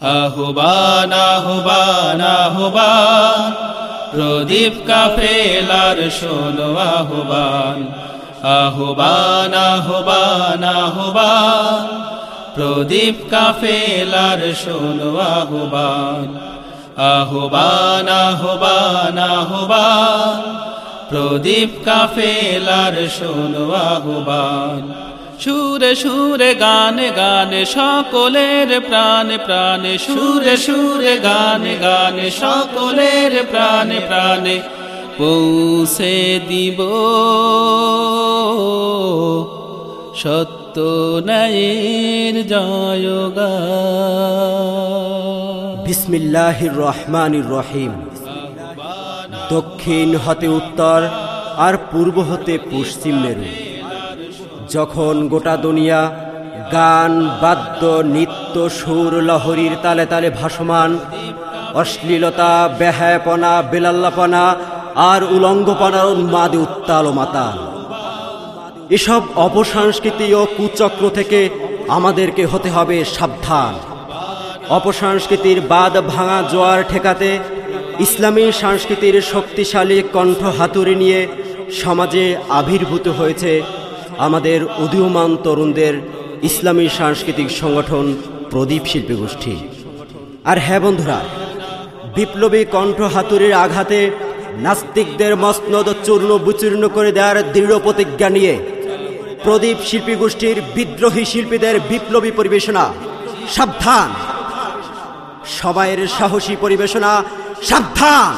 আহ্বান আহ্বান আহ্বান প্রদীপ কাফেলার শোনো আহ্বান। আহ্বান আহ্বান আহ্বান প্রদীপ কাফেলার শোনো আহ্বান। আহ্বান আহ্বান আহ্বান প্রদীপ কাফেলার শোনো আহ্বান। সুরে সুরে গানে গানে সকলের প্রাণে প্রাণে। সুরে সুরে গানে গানে সকলের প্রাণে প্রাণে। পৌঁছে দিব সত্য ন্যায়ের জয়গা বিসমিল্লাহির রহমানির রহিম। দক্ষিণ হতে উত্তর আর পূর্ব হতে পশ্চিম মেরু। যখন গোটা দুনিয়া গান, বাদ্য, নৃত্য, সুর, লহরীর তালে তালে ভাসমান, অশ্লীলতা, বেহায়পনা, বেলাল্লাপনা আর উলঙ্গপনার উন্মাদে উত্তাল ও মাতাল। এসব অপসংস্কৃতি ও কুচক্র থেকে আমাদেরকে হতে হবে সাবধান। অপসংস্কৃতির বাদ ভাঙা জোয়ার ঠেকাতে, ইসলামী সংস্কৃতির শক্তিশালী কণ্ঠ হাতুড়ি নিয়ে সমাজে আবির্ভূত হয়েছে আমাদের উদীয়মান তরুণদের ইসলামী সাংস্কৃতিক সংগঠন প্রদীপ শিল্পী গোষ্ঠী। আর হ্যাঁ বন্ধুরা, বিপ্লবী কণ্ঠ হাতুড়ির আঘাতে নাস্তিকদের মসনদ চূর্ণ বিচূর্ণ করে দেওয়ার দৃঢ় প্রতিজ্ঞা নিয়ে প্রদীপ শিল্পী গোষ্ঠীর বিদ্রোহী শিল্পীদের বিপ্লবী পরিবেশনা সাবধান। সবাইয়ের সাহসী পরিবেশনা সাবধান।